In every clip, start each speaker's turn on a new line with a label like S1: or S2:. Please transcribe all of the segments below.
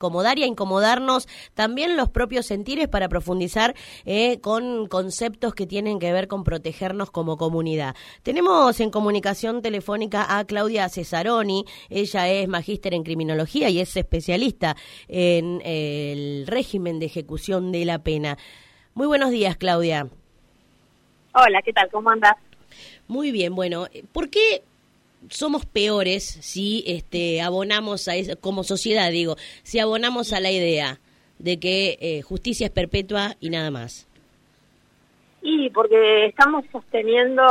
S1: incomodar y a incomodarnos también los propios sentires para profundizar eh, con conceptos que tienen que ver con protegernos como comunidad. Tenemos en comunicación telefónica a Claudia Cesaroni, ella es magíster en criminología y es especialista en el régimen de ejecución de la pena. Muy buenos días, Claudia.
S2: Hola, ¿qué tal? ¿Cómo andas?
S1: Muy bien, bueno, ¿por qué somos peores si este, abonamos a eso, como sociedad digo, si abonamos a la idea de que eh, justicia es perpetua y nada más.
S2: Y porque estamos sosteniendo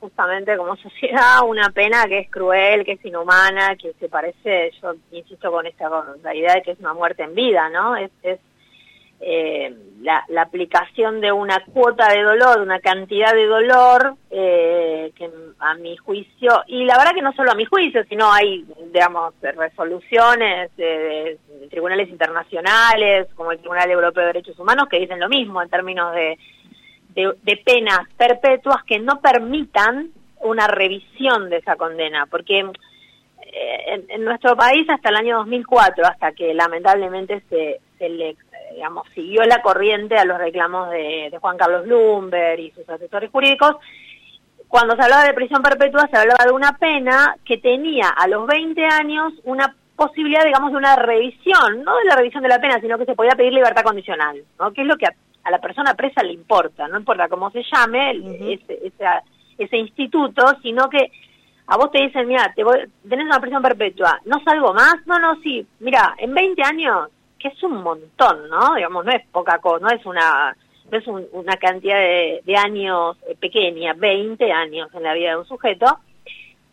S2: justamente como sociedad una pena que es cruel, que es inhumana, que se parece, yo insisto con esta la idea de que es una muerte en vida, ¿no? Es, es eh, la, aplicación de una cuota de dolor, una cantidad de dolor, eh, que a mi juicio, y la verdad que no solo a mi juicio, sino hay, digamos, resoluciones de, tribunales internacionales, como el Tribunal Europeo de Derechos Humanos, que dicen lo mismo en términos de, de, penas perpetuas que no permitan una revisión de esa condena, porque eh, en, nuestro país hasta el año 2004, hasta que lamentablemente se, se le digamos, siguió la corriente a los reclamos de, Juan Carlos Lumber y sus asesores jurídicos. Cuando se hablaba de prisión perpetua, se hablaba de una pena que tenía a los 20 años una posibilidad, digamos, de una revisión, no de la revisión de la pena, sino que se podía pedir libertad condicional, ¿no? Que es lo que a, la persona presa le importa, no importa cómo se llame ese, ese, instituto, sino que a vos te dicen, mira, te tenés una prisión perpetua, ¿no salgo más? No, no, sí, mira, en 20 años que es un montón, ¿no? Digamos, no es poca cosa, no es una es una cantidad de, años eh, pequeña, 20 años en la vida de un sujeto.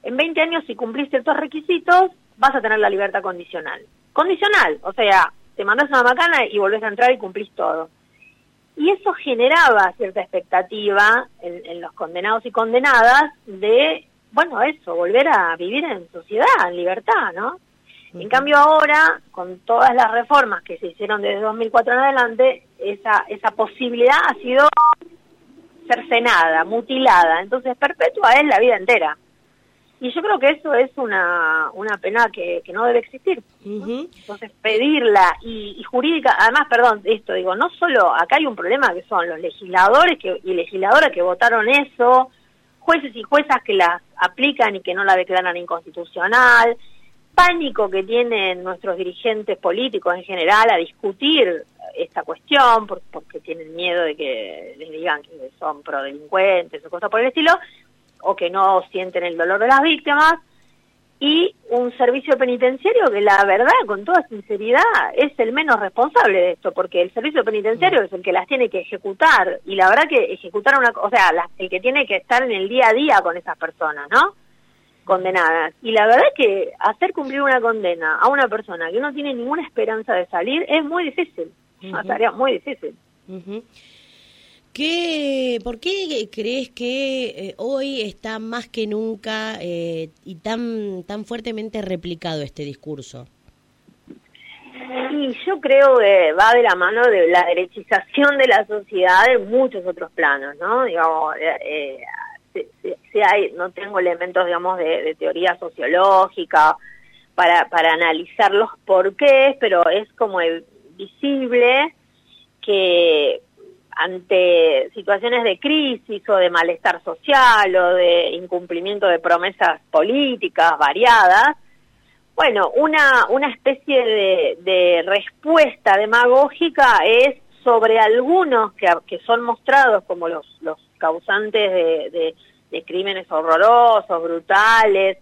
S2: En 20 años, si cumplís ciertos requisitos, vas a tener la libertad condicional. Condicional, o sea, te mandas una macana y volvés a entrar y cumplís todo. Y eso generaba cierta expectativa en, en los condenados y condenadas de, bueno, eso, volver a vivir en sociedad, en libertad, ¿no? En cambio ahora, con todas las reformas que se hicieron desde 2004 en adelante, esa, esa posibilidad ha sido cercenada, mutilada. Entonces, perpetua es la vida entera. Y yo creo que eso es una, una pena que, que no debe existir. Entonces, pedirla y, jurídica, además, perdón, esto digo, no solo, acá hay un problema que son los legisladores que, y legisladoras que votaron eso, jueces y juezas que las aplican y que no la declaran inconstitucional, pánico que tienen nuestros dirigentes políticos en general a discutir esta cuestión porque tienen miedo de que les digan que son prodelincuentes o cosas por el estilo o que no sienten el dolor de las víctimas. Y un servicio penitenciario que la verdad, con toda sinceridad, es el menos responsable de esto, porque el servicio penitenciario es el que las tiene que ejecutar, y la verdad que ejecutar una, o sea, el que tiene que estar en el día a día con esas personas, ¿no? Condenadas. Y la verdad que hacer cumplir una condena a una persona que no tiene ninguna esperanza de salir es muy difícil, una tarea muy difícil.
S1: ¿Qué, ¿Por qué crees que eh, hoy está más que nunca eh, y tan, tan fuertemente replicado este discurso?
S2: Y yo creo que va de la mano de la derechización de la sociedad en muchos otros planos, ¿no? Digamos, eh, si, hay, no tengo elementos, digamos, de, teoría sociológica para, para analizar los porqués, pero es como visible que ante situaciones de crisis o de malestar social o de incumplimiento de promesas políticas variadas, bueno, una, una especie de, de respuesta demagógica es sobre algunos que, que son mostrados como los, los causantes de, de, crímenes horrorosos, brutales,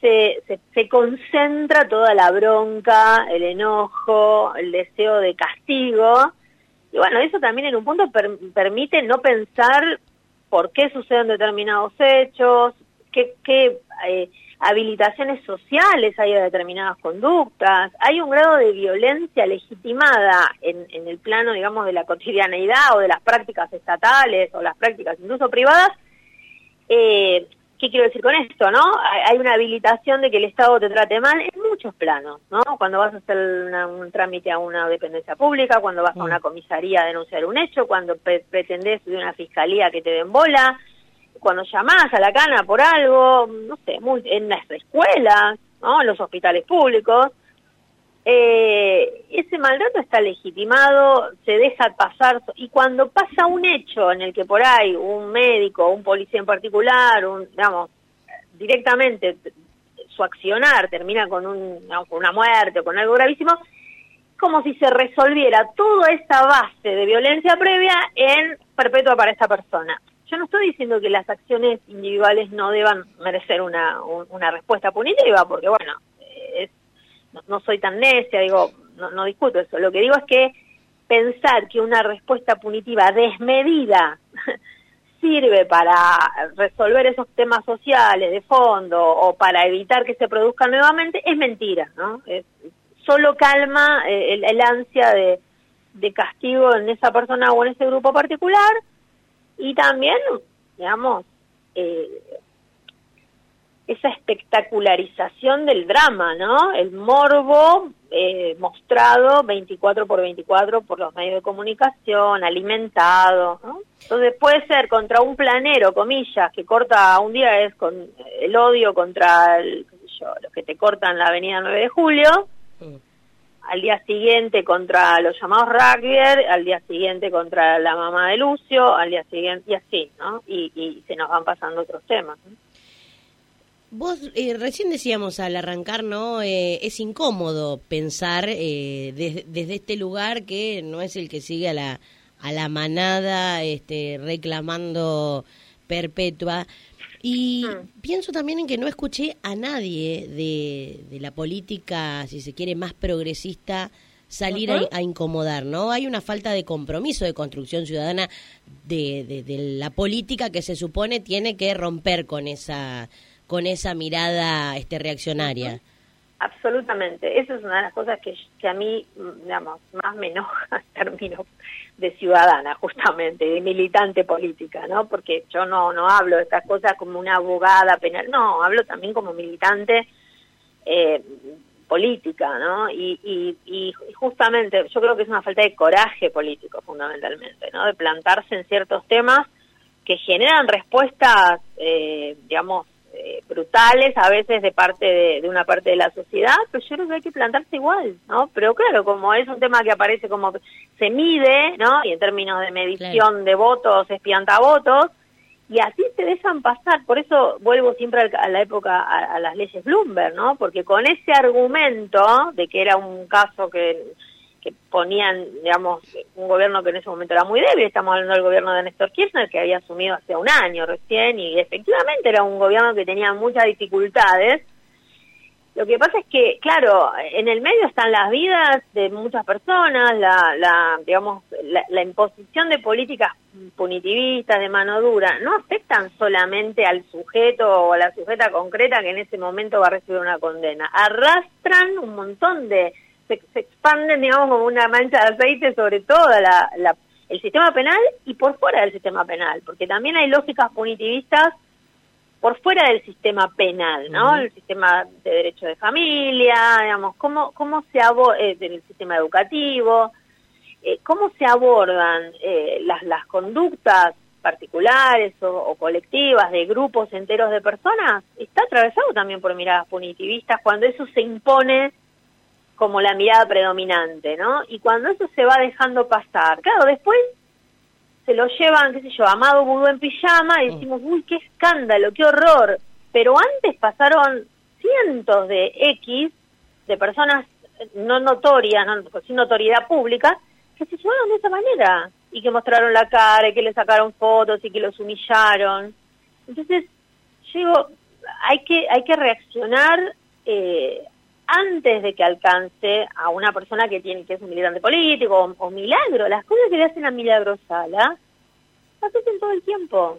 S2: se, se, concentra toda la bronca, el enojo, el deseo de castigo. Y bueno, eso también en un punto permite no pensar por qué suceden determinados hechos, qué, qué eh, habilitaciones sociales hay de determinadas conductas, hay un grado de violencia legitimada en, en el plano, digamos, de la cotidianeidad o de las prácticas estatales o las prácticas incluso privadas. Eh, ¿Qué quiero decir con esto, no? Hay una habilitación de que el Estado te trate mal en muchos planos, ¿no? Cuando vas a hacer un trámite a una dependencia pública, cuando vas a una mm. comisaría a denunciar un hecho, cuando pretendés de una fiscalía que te den bola, cuando llamás a la cana por algo, no sé, muy, en las escuelas, ¿no? en los hospitales públicos. Eh, maltrato está legitimado, se deja pasar, y cuando pasa un hecho en el que por ahí un médico, un policía en particular, un, digamos, directamente su accionar termina con, un, con una muerte o con algo gravísimo, como si se resolviera toda esa base de violencia previa en perpetua para esta persona. Yo no estoy diciendo que las acciones individuales no deban merecer una, una respuesta punitiva, porque bueno, es, no, soy tan necia, digo, no, no discuto eso. Lo que digo es que pensar que una respuesta punitiva desmedida sirve para resolver esos temas sociales de fondo o para evitar que se produzcan nuevamente es mentira, ¿no? Es, solo calma eh, el, ansia de, de, castigo en esa persona o en ese grupo particular y también, digamos, eh, esa espectacularización del drama, ¿no? El morbo eh, mostrado 24 por 24 por los medios de comunicación, alimentado, ¿no? Entonces puede ser contra un planero, comillas, que corta un día es con el odio contra el, los que te cortan la avenida 9 de julio, mm. Al día siguiente contra los llamados rugby, al día siguiente contra la mamá de Lucio, al día siguiente, y así, ¿no? Y, y se nos van pasando otros temas.
S1: Vos eh, recién decíamos al arrancar, ¿no? Eh, es incómodo pensar eh, desde este lugar que no es el que sigue a la, a la manada este, reclamando perpetua. Y mm. pienso también en que no escuché a nadie de, de la política, si se quiere, más progresista salir a, incomodar, ¿no? Hay una falta de compromiso de construcción ciudadana de, de, de la política que se supone tiene que romper con esa con esa mirada este reaccionaria.
S2: Absolutamente, esa es una de las cosas que, que a mí, digamos, más me enoja en términos de ciudadana, justamente, de militante política, ¿no? Porque yo no, no hablo de estas cosas como una abogada penal, no, hablo también como militante eh, política, ¿no? Y, y, y justamente yo creo que es una falta de coraje político, fundamentalmente, ¿no? De plantarse en ciertos temas que generan respuestas, eh, digamos, eh, brutales a veces de parte de, una parte de la sociedad, pero yo creo que hay que plantarse igual, ¿no? Pero claro, como es un tema que aparece como se mide, ¿no? Y en términos de medición de votos, espianta votos, y así se dejan pasar. Por eso vuelvo siempre a la época, a, a las leyes Bloomberg, ¿no? Porque con ese argumento de que era un caso que que ponían, digamos, un gobierno que en ese momento era muy débil, estamos hablando del gobierno de Néstor Kirchner, que había asumido hace un año recién, y efectivamente era un gobierno que tenía muchas dificultades. Lo que pasa es que, claro, en el medio están las vidas de muchas personas, la, la digamos, la, imposición de políticas punitivistas, de mano dura, no afectan solamente al sujeto o a la sujeta concreta que en ese momento va a recibir una condena, arrastran un montón de se, expanden, digamos, como una mancha de aceite sobre todo la, el sistema penal y por fuera del sistema penal, porque también hay lógicas punitivistas por fuera del sistema penal, ¿no? El sistema de derecho de familia, digamos, cómo, cómo se aborda, eh, el sistema educativo, eh, cómo se abordan eh, las, las conductas particulares o, o, colectivas de grupos enteros de personas, está atravesado también por miradas punitivistas cuando eso se impone como la mirada predominante, ¿no? Y cuando eso se va dejando pasar, claro, después se lo llevan, qué sé yo, Amado Vudú en pijama y mm. decimos, uy, qué escándalo, qué horror. Pero antes pasaron cientos de X, de personas no notorias, no, sin notoriedad pública, que se llevaron de esa manera y que mostraron la cara y que le sacaron fotos y que los humillaron. Entonces, digo, hay que, hay que reaccionar eh, antes de que alcance a una persona que tiene que es un militante político o, milagro. Las cosas que le hacen a Milagro Sala las hacen todo el tiempo.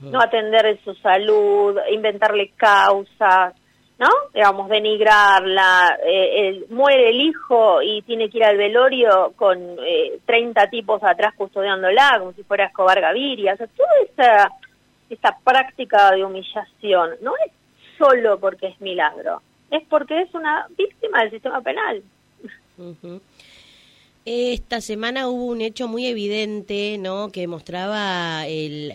S2: Mm. No atender su salud, inventarle causas, ¿no? Digamos, denigrarla. Eh, muere el hijo y tiene que ir al velorio con eh, 30 tipos atrás custodiándola, como si fuera Escobar Gaviria. O sea, toda esa, esa práctica de humillación no es solo porque es milagro es porque es una víctima del sistema penal.
S1: Esta semana hubo un hecho muy evidente, ¿no? Que mostraba el,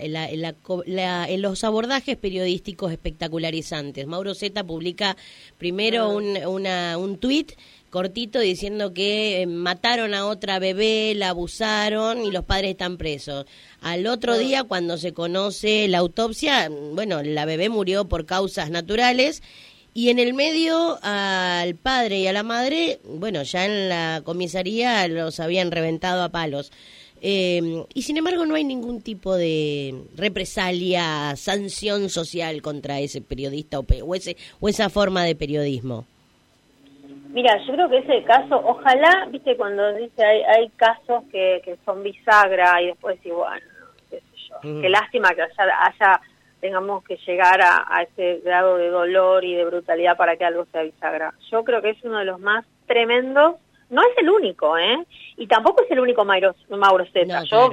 S1: los abordajes periodísticos espectacularizantes. Mauro Zeta publica primero ah. un, una, un tuit cortito diciendo que eh, mataron a otra bebé, la abusaron y los padres están presos. Al otro día, cuando se conoce la autopsia, bueno, la bebé murió por causas naturales y en el medio al padre y a la madre, bueno, ya en la comisaría los habían reventado a palos. Eh, y sin embargo no hay ningún tipo de represalia, sanción social contra ese periodista o, o, ese, o esa forma de periodismo.
S2: Mira, yo creo que ese caso, ojalá, viste, cuando dice hay, hay casos que, que son bisagra y después decir, bueno, qué sé yo, qué lástima que haya, tengamos que llegar a, a, ese grado de dolor y de brutalidad para que algo sea bisagra. Yo creo que es uno de los más tremendos, no es el único, ¿eh? Y tampoco es el único Mauro, Mauro Zeta. yo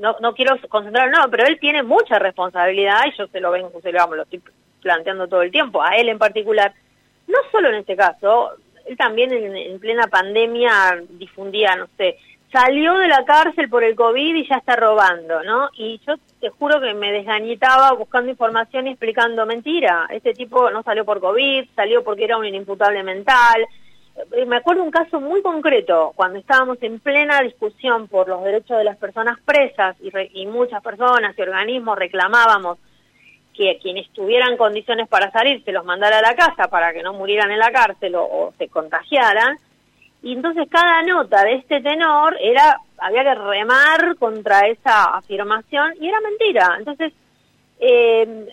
S2: no, no quiero concentrar, no, pero él tiene mucha responsabilidad y yo se lo vengo, se lo, lo estoy planteando todo el tiempo, a él en particular. No solo en este caso, él también en, plena pandemia difundía, no sé, salió de la cárcel por el COVID y ya está robando, ¿no? Y yo te juro que me desgañitaba buscando información y explicando mentira. Este tipo no salió por COVID, salió porque era un inimputable mental. Eh, me acuerdo un caso muy concreto, cuando estábamos en plena discusión por los derechos de las personas presas y, y muchas personas y organismos reclamábamos que quienes tuvieran condiciones para salir se los mandara a la casa para que no murieran en la cárcel o, se contagiaran. Y entonces cada nota de este tenor era, había que remar contra esa afirmación y era mentira. Entonces, eh,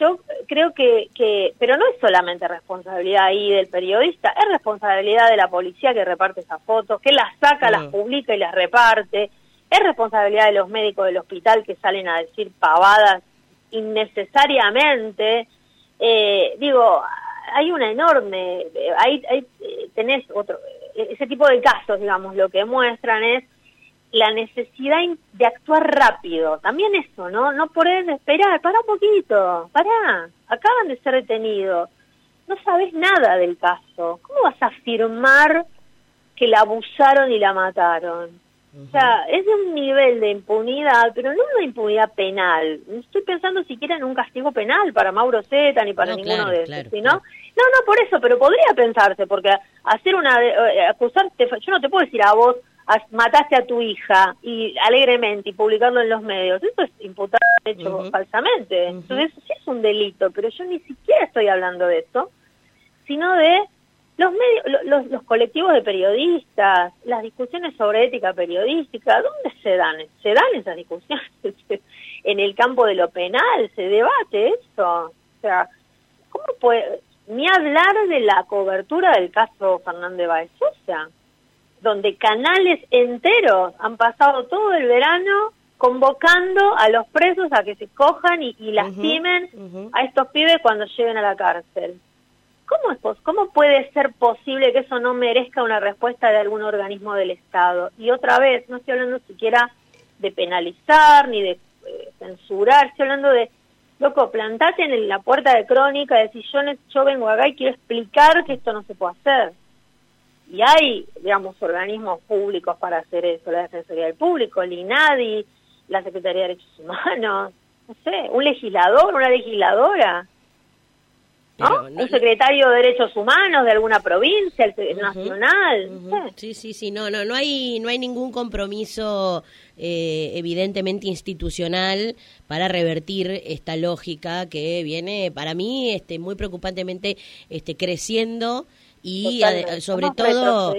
S2: yo creo que, que, pero no es solamente responsabilidad ahí del periodista, es responsabilidad de la policía que reparte esas fotos, que las saca, las publica y las reparte, es responsabilidad de los médicos del hospital que salen a decir pavadas innecesariamente. Eh, digo, hay una enorme, hay, hay, tenés otro, ese tipo de casos, digamos, lo que muestran es la necesidad de actuar rápido. También eso, ¿no? No poder esperar, para un poquito, para, acaban de ser detenidos. No sabes nada del caso. ¿Cómo vas a afirmar que la abusaron y la mataron? O sea, es de un nivel de impunidad, pero no una impunidad penal. No estoy pensando siquiera en un castigo penal para Mauro Zeta ni para ninguno de esos, ¿no? No, no, por eso, pero podría pensarse, porque hacer una, eh, acusarte, yo no te puedo decir a vos, mataste a tu hija y alegremente y publicarlo en los medios, eso es imputar hecho falsamente. Entonces, sí es un delito, pero yo ni siquiera estoy hablando de eso, sino de los medios, los, los, colectivos de periodistas, las discusiones sobre ética periodística, ¿dónde se dan? ¿Se dan esas discusiones? en el campo de lo penal, se debate eso. O sea, ¿cómo puede, ni hablar de la cobertura del caso Fernández Baez donde canales enteros han pasado todo el verano convocando a los presos a que se cojan y, lastimen a estos pibes cuando lleguen a la cárcel. ¿Cómo, es, ¿Cómo puede ser posible que eso no merezca una respuesta de algún organismo del Estado? Y otra vez, no estoy hablando siquiera de penalizar ni de eh, censurar, estoy hablando de, loco, plantate en la puerta de crónica, decir yo, yo vengo acá y quiero explicar que esto no se puede hacer. Y hay, digamos, organismos públicos para hacer eso, la Defensoría del Público, el INADI, la Secretaría de Derechos Humanos, no sé, un legislador, una legisladora un secretario de Derechos Humanos de alguna provincia, el nacional.
S1: Sí, sí, sí, no, no, no hay, no hay ningún compromiso eh, evidentemente institucional para revertir esta lógica que viene, para mí, este, muy preocupantemente, este, creciendo y sobre todo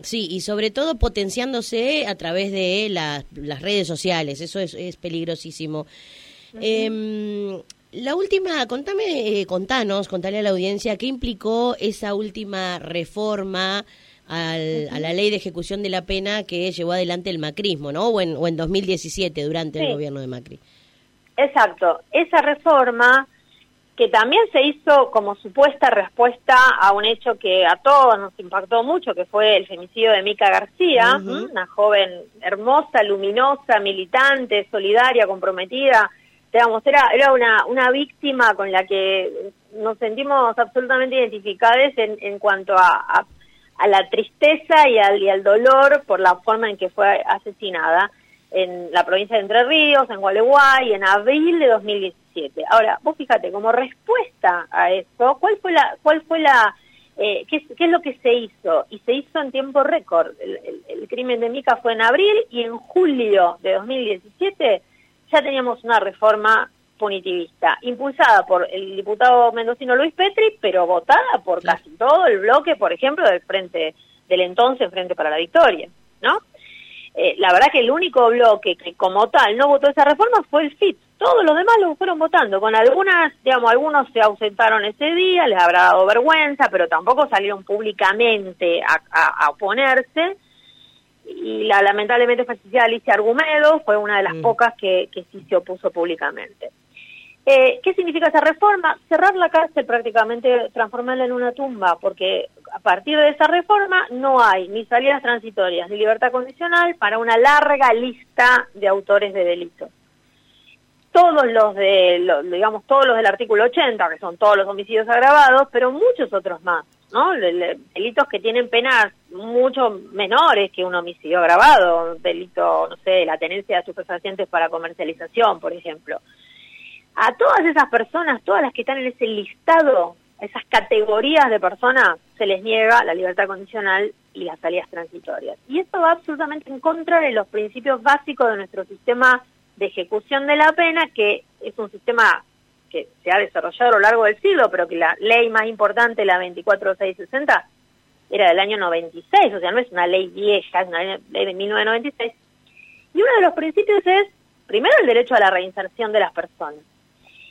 S1: sí y sobre todo potenciándose a través de las redes sociales eso es, es peligrosísimo la última, contame, eh, contanos, contale a la audiencia qué implicó esa última reforma al, a la ley de ejecución de la pena que llevó adelante el macrismo, ¿no? O en, o en 2017, durante el gobierno de Macri.
S2: Exacto. Esa reforma que también se hizo como supuesta respuesta a un hecho que a todos nos impactó mucho, que fue el femicidio de Mica García, una joven hermosa, luminosa, militante, solidaria, comprometida digamos, era, era una, una víctima con la que nos sentimos absolutamente identificados en, en cuanto a, a, la tristeza y al, y al dolor por la forma en que fue asesinada en la provincia de Entre Ríos, en Gualeguay, en abril de 2017. Ahora, vos fíjate, como respuesta a eso, ¿cuál fue la, cuál fue la, eh, ¿qué, es lo que se hizo? Y se hizo en tiempo récord. El, crimen de Mica fue en abril y en julio de 2017 ya teníamos una reforma punitivista, impulsada por el diputado mendocino Luis Petri, pero votada por casi todo el bloque, por ejemplo, del frente del entonces Frente para la Victoria, ¿no? Eh, la verdad que el único bloque que como tal no votó esa reforma fue el FIT. Todos los demás lo fueron votando, con algunas, digamos, algunos se ausentaron ese día, les habrá dado vergüenza, pero tampoco salieron públicamente a, oponerse. Y la lamentablemente fallecida Alicia Argumedo fue una de las mm. pocas que, que sí se opuso públicamente. Eh, ¿Qué significa esa reforma? Cerrar la cárcel prácticamente, transformarla en una tumba, porque a partir de esa reforma no hay ni salidas transitorias ni libertad condicional para una larga lista de autores de delitos. Todos los de, digamos, todos los del artículo 80, que son todos los homicidios agravados, pero muchos otros más, ¿no? Delitos que tienen penas mucho menores que un homicidio agravado, delito, no sé, la tenencia de estupefacientes para comercialización, por ejemplo a todas esas personas, todas las que están en ese listado, esas categorías de personas, se les niega la libertad condicional y las salidas transitorias. Y esto va absolutamente en contra de los principios básicos de nuestro sistema de ejecución de la pena, que es un sistema que se ha desarrollado a lo largo del siglo, pero que la ley más importante, la 24660, era del año 96, o sea, no es una ley vieja, es una ley de 1996. Y uno de los principios es, primero, el derecho a la reinserción de las personas.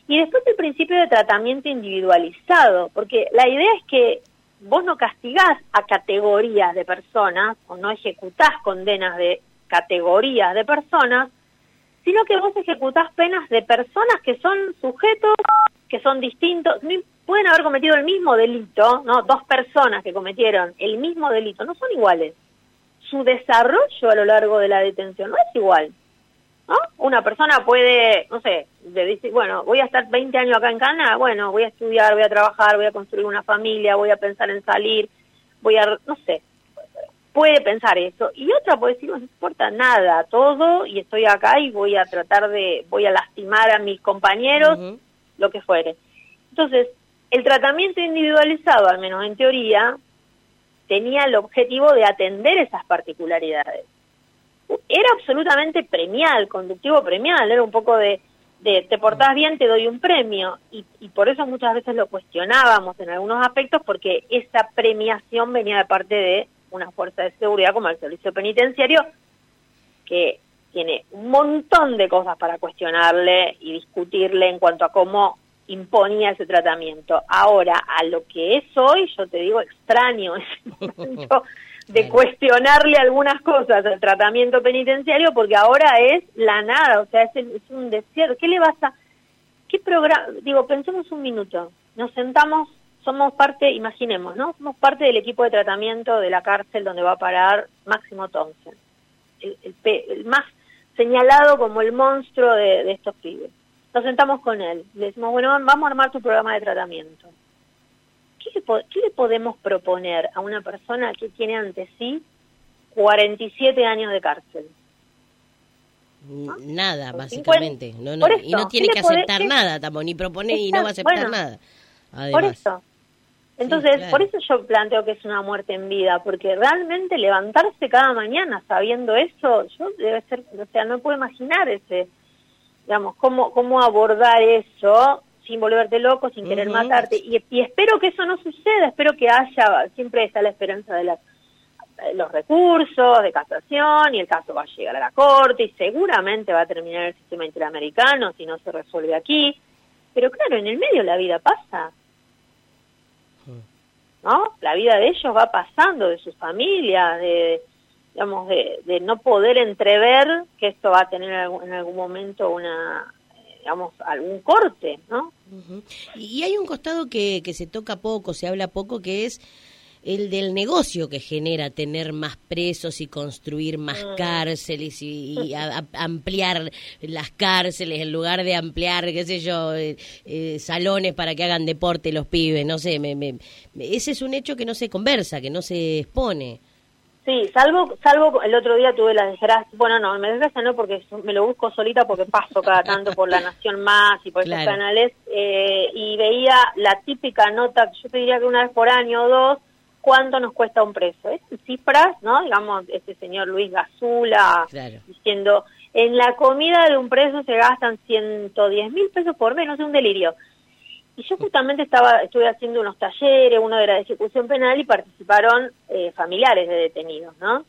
S2: Y después el principio de tratamiento individualizado, porque la idea es que vos no castigás a categorías de personas o no ejecutás condenas de categorías de personas, sino que vos ejecutás penas de personas que son sujetos, que son distintos, pueden haber cometido el mismo delito, ¿no? Dos personas que cometieron el mismo delito no son iguales. Su desarrollo a lo largo de la detención no es igual. ¿no? Una persona puede, no sé, decir, bueno, voy a estar 20 años acá en Cana, bueno, voy a estudiar, voy a trabajar, voy a construir una familia, voy a pensar en salir, voy a, no sé, puede pensar eso. Y otra puede decir, no, importa nada, todo, y estoy acá y voy a tratar de, voy a lastimar a mis compañeros, lo que fuere. Entonces, el tratamiento individualizado, al menos en teoría, tenía el objetivo de atender esas particularidades era absolutamente premial, conductivo premial, era un poco de, de te portás bien, te doy un premio, y, y por eso muchas veces lo cuestionábamos en algunos aspectos, porque esa premiación venía de parte de una fuerza de seguridad como el servicio penitenciario, que tiene un montón de cosas para cuestionarle y discutirle en cuanto a cómo imponía ese tratamiento. Ahora, a lo que es hoy, yo te digo, extraño ese momento de cuestionarle algunas cosas al tratamiento penitenciario porque ahora es la nada, o sea, es, un desierto. ¿Qué le vas a...? ¿Qué programa? Digo, pensemos un minuto. Nos sentamos, somos parte, imaginemos, ¿no? Somos parte del equipo de tratamiento de la cárcel donde va a parar Máximo Thompson, el, el, más señalado como el monstruo de, de estos pibes. Nos sentamos con él, le decimos, bueno, vamos a armar tu programa de tratamiento ¿qué le, podemos proponer a una persona que tiene ante sí 47 años de cárcel?
S1: Nada, básicamente. y no tiene que aceptar nada tampoco, ni proponer y no va a aceptar nada.
S2: Por eso. Entonces, por eso yo planteo que es una muerte en vida, porque realmente levantarse cada mañana sabiendo eso, yo debe ser, o sea, no puedo imaginar ese, digamos, cómo, cómo abordar eso sin volverte loco, sin querer matarte. Y, espero que eso no suceda, espero que haya, siempre está la esperanza de los recursos de casación y el caso va a llegar a la corte y seguramente va a terminar el sistema interamericano si no se resuelve aquí. Pero claro, en el medio la vida pasa. ¿No? La vida de ellos va pasando, de sus familias, de, digamos, de, de no poder entrever que esto va a tener en algún momento una, digamos, algún corte, ¿no?
S1: Y hay un costado que, que se toca poco, se habla poco, que es el del negocio que genera tener más presos y construir más mm. cárceles y, ampliar las cárceles en lugar de ampliar, qué sé yo, eh, eh, salones para que hagan deporte los pibes, no sé, me, ese es un hecho que no se conversa, que no se expone.
S2: Sí, salvo, salvo el otro día tuve la desgracia, bueno, no, me desgracia no porque me lo busco solita porque paso cada tanto por La Nación Más y por esos canales eh, y veía la típica nota, yo te diría que una vez por año o dos, cuánto nos cuesta un preso. Es cifras, ¿no? Digamos, este señor Luis Gazula diciendo, en la comida de un preso se gastan 110 mil pesos por mes, no sé, un delirio. Y yo justamente estaba, estuve haciendo unos talleres, uno de la ejecución penal y participaron eh, familiares de detenidos, ¿no?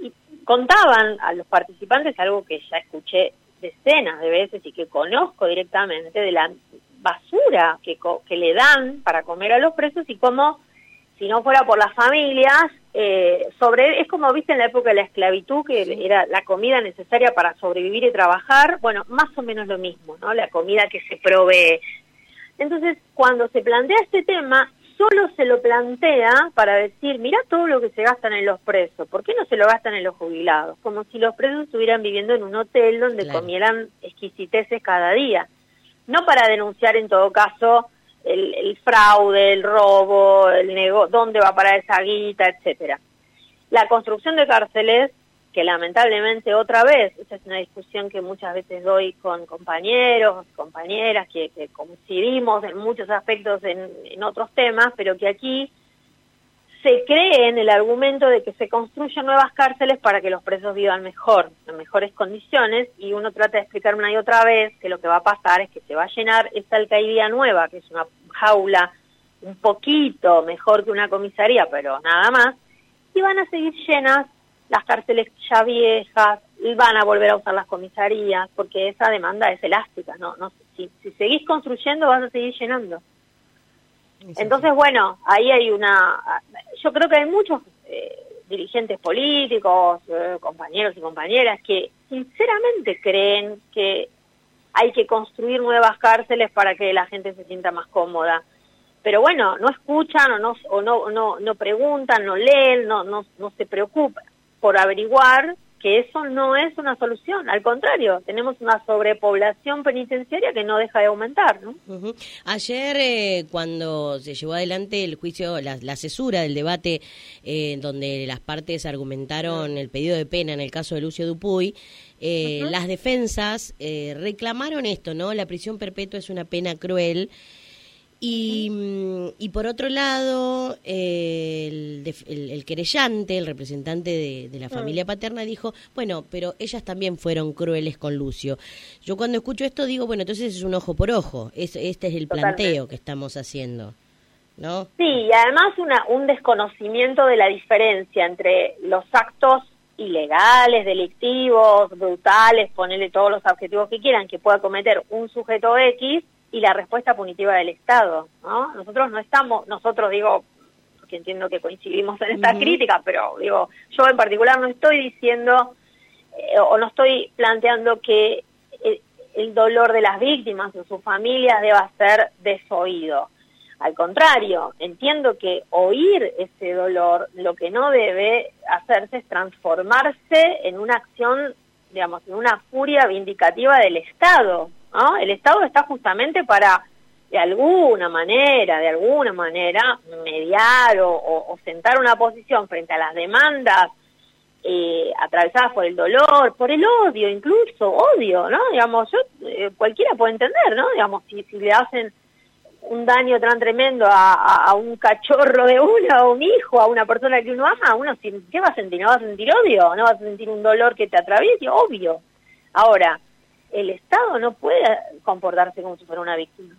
S2: Y contaban a los participantes algo que ya escuché decenas de veces y que conozco directamente de la basura que, que le dan para comer a los presos y cómo, si no fuera por las familias, eh, sobre es como viste en la época de la esclavitud, que era la comida necesaria para sobrevivir y trabajar, bueno, más o menos lo mismo, ¿no? La comida que se provee entonces, cuando se plantea este tema, solo se lo plantea para decir, mira todo lo que se gastan en los presos, ¿por qué no se lo gastan en los jubilados? Como si los presos estuvieran viviendo en un hotel donde comieran exquisiteces cada día. No para denunciar en todo caso el, fraude, el robo, el nego dónde va para esa guita, etcétera. La construcción de cárceles que lamentablemente otra vez, esa es una discusión que muchas veces doy con compañeros, compañeras, que, coincidimos en muchos aspectos en, otros temas, pero que aquí se cree en el argumento de que se construyen nuevas cárceles para que los presos vivan mejor, en mejores condiciones, y uno trata de explicar una y otra vez que lo que va a pasar es que se va a llenar esta alcaidía nueva, que es una jaula un poquito mejor que una comisaría, pero nada más, y van a seguir llenas las cárceles ya viejas, van a volver a usar las comisarías, porque esa demanda es elástica, ¿no? no si, si seguís construyendo vas a seguir llenando. Entonces, bueno, ahí hay una... Yo creo que hay muchos eh, dirigentes políticos, eh, compañeros y compañeras, que sinceramente creen que hay que construir nuevas cárceles para que la gente se sienta más cómoda. Pero bueno, no escuchan o no, o no, no, no preguntan, no leen, no, no, no se preocupan por averiguar que eso no es una solución, al contrario, tenemos una sobrepoblación penitenciaria que no deja de aumentar. ¿no?
S1: Ayer, eh, cuando se llevó adelante el juicio, la, la cesura del debate, eh, donde las partes argumentaron el pedido de pena en el caso de Lucio Dupuy, eh, las defensas reclamaron esto, ¿no? La prisión perpetua es una pena cruel. Y, mm, y, por otro lado, el, el, querellante, el representante de, la familia mm. paterna, dijo, bueno, pero ellas también fueron crueles con Lucio. Yo cuando escucho esto digo, bueno, entonces es un ojo por ojo, es, este es el planteo que estamos haciendo. ¿No?
S2: Sí, y además una, un desconocimiento de la diferencia entre los actos ilegales, delictivos, brutales, ponerle todos los objetivos que quieran que pueda cometer un sujeto X y la respuesta punitiva del Estado. ¿no? Nosotros no estamos, nosotros digo, porque entiendo que coincidimos en esta crítica, pero digo, yo en particular no estoy diciendo eh, o no estoy planteando que el, el, dolor de las víctimas o sus familias deba ser desoído. Al contrario, entiendo que oír ese dolor lo que no debe hacerse es transformarse en una acción, digamos, en una furia vindicativa del Estado, el Estado está justamente para, de alguna manera, de alguna manera, mediar o, sentar una posición frente a las demandas eh, atravesadas por el dolor, por el odio, incluso odio, ¿no? Digamos, yo, eh, cualquiera puede entender, ¿no? Digamos, si, si le hacen un daño tan tremendo a, un cachorro de uno, a un hijo, a una persona que uno ama, uno, ¿qué va a sentir? ¿No va a sentir odio? ¿No va a sentir un dolor que te atraviese? Obvio. Ahora, el Estado no puede comportarse como si fuera una víctima.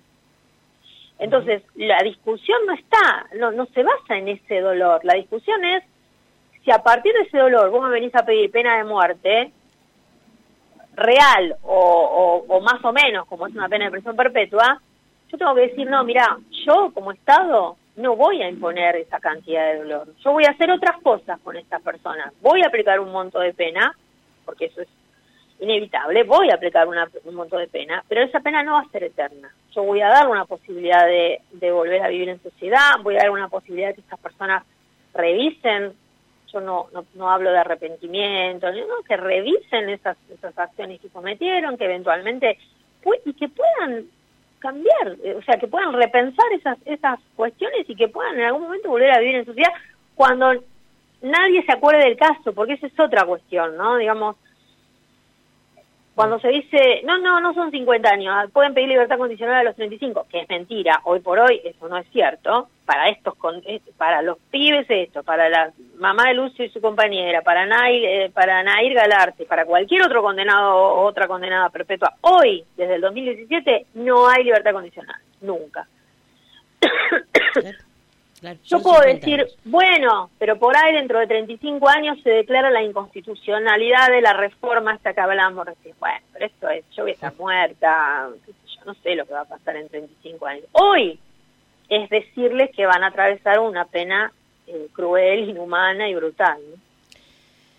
S2: Entonces, la discusión no está, no, no se basa en ese dolor. La discusión es si a partir de ese dolor vos me venís a pedir pena de muerte, real o, o, más o menos, como es una pena de prisión perpetua, yo tengo que decir, no, mira, yo como Estado no voy a imponer esa cantidad de dolor. Yo voy a hacer otras cosas con estas personas. Voy a aplicar un monto de pena, porque eso es inevitable, voy a aplicar un montón de pena, pero esa pena no va a ser eterna. Yo voy a dar una posibilidad de, volver a vivir en sociedad, voy a dar una posibilidad de que estas personas revisen, yo no, no, hablo de arrepentimiento, no, que revisen esas, esas acciones que cometieron, que eventualmente, y que puedan cambiar, o sea, que puedan repensar esas, esas cuestiones y que puedan en algún momento volver a vivir en sociedad cuando nadie se acuerde del caso, porque esa es otra cuestión, ¿no? Digamos, cuando se dice, no, no, no son 50 años, ah, pueden pedir libertad condicional a los 35, que es mentira, hoy por hoy eso no es cierto, para estos, eh, para los pibes esto, para la mamá de Lucio y su compañera, para Nair, eh, para Nair Galarte, para cualquier otro condenado o otra condenada perpetua, hoy, desde el 2017, no hay libertad condicional, nunca. Yo puedo decir, bueno, pero por ahí dentro de 35 años se declara la inconstitucionalidad de la reforma hasta que hablamos recién. Bueno, pero esto es, yo voy a estar muerta, yo no sé lo que va a pasar en 35 años. Hoy es decirles que van a atravesar una pena eh, cruel, inhumana y brutal. ¿no?